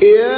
Yeah.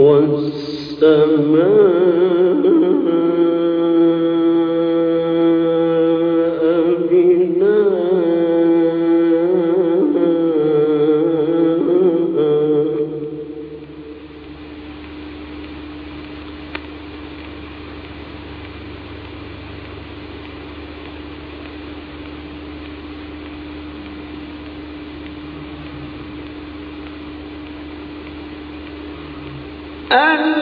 والسماء أن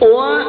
我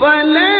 فلا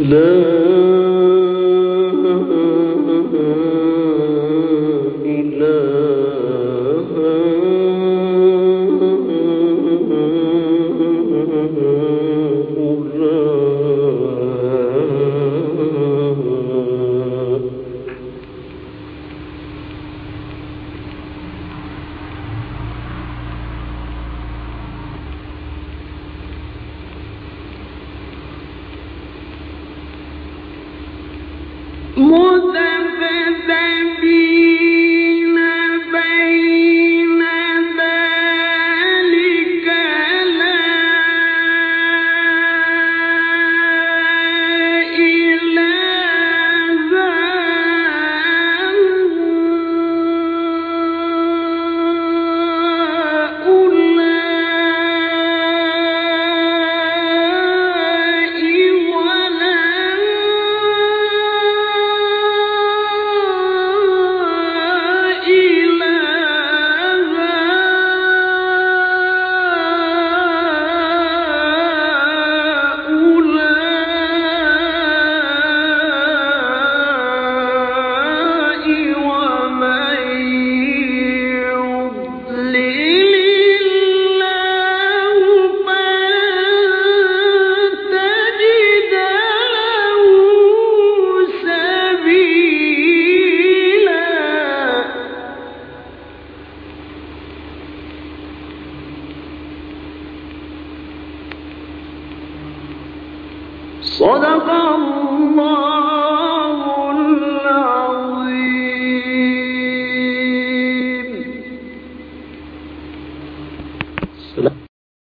لا مذبذبين